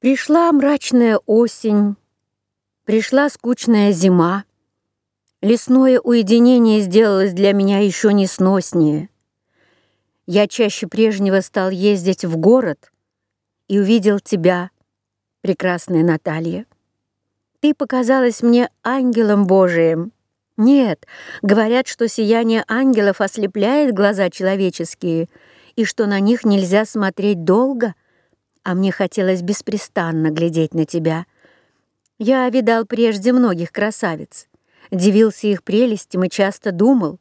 Пришла мрачная осень, пришла скучная зима. Лесное уединение сделалось для меня еще несноснее. Я чаще прежнего стал ездить в город и увидел тебя, прекрасная Наталья. Ты показалась мне ангелом Божиим. Нет, говорят, что сияние ангелов ослепляет глаза человеческие, и что на них нельзя смотреть долго — а мне хотелось беспрестанно глядеть на тебя. Я видал прежде многих красавиц, дивился их прелестям и часто думал,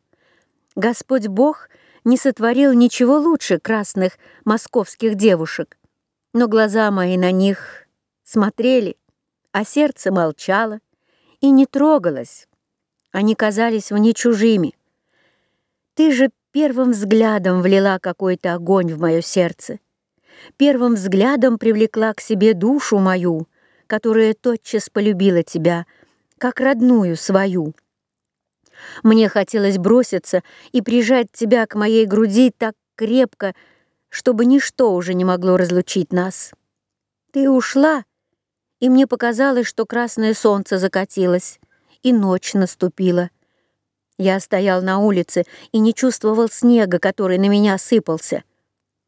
Господь Бог не сотворил ничего лучше красных московских девушек, но глаза мои на них смотрели, а сердце молчало и не трогалось. Они казались мне чужими. Ты же первым взглядом влила какой-то огонь в мое сердце, первым взглядом привлекла к себе душу мою, которая тотчас полюбила тебя, как родную свою. Мне хотелось броситься и прижать тебя к моей груди так крепко, чтобы ничто уже не могло разлучить нас. Ты ушла, и мне показалось, что красное солнце закатилось, и ночь наступила. Я стоял на улице и не чувствовал снега, который на меня сыпался.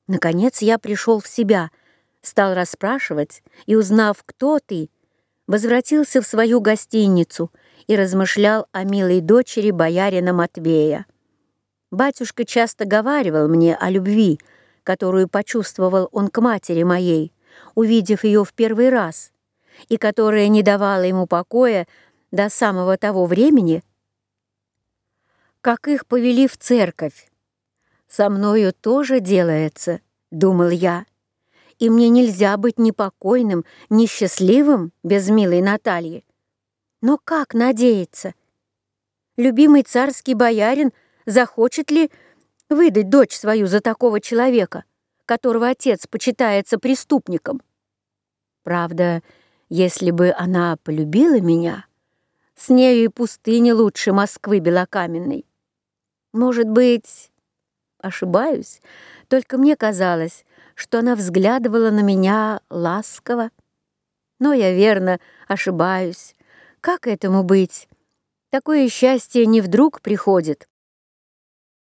Наконец я пришел в себя, стал расспрашивать и, узнав, кто ты, возвратился в свою гостиницу и размышлял о милой дочери боярина Матвея. Батюшка часто говаривал мне о любви, которую почувствовал он к матери моей, увидев ее в первый раз, и которая не давала ему покоя до самого того времени, как их повели в церковь. Со мною тоже делается, думал я, и мне нельзя быть ни покойным, ни счастливым без милой Натальи. Но как надеяться? Любимый царский боярин захочет ли выдать дочь свою за такого человека, которого отец почитается преступником? Правда, если бы она полюбила меня, с нею и пустыни лучше Москвы белокаменной. Может быть, ошибаюсь, только мне казалось, что она взглядывала на меня ласково. Но я верно ошибаюсь. Как этому быть? Такое счастье не вдруг приходит.